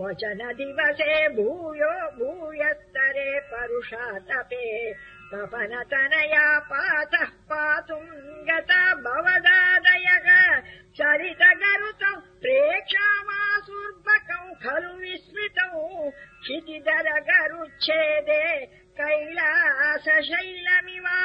वचन दिवसे भूयो भूयस्तरे परुषा तपे। तपनतनया पातः पातुङ्गता भवदादयः। चरित गरुतौ प्रेक्षामासुर्बकौ खलु विस्मृतौ। क्षितिदर गरुच्छेदे कैलास कैलासशैलमिव।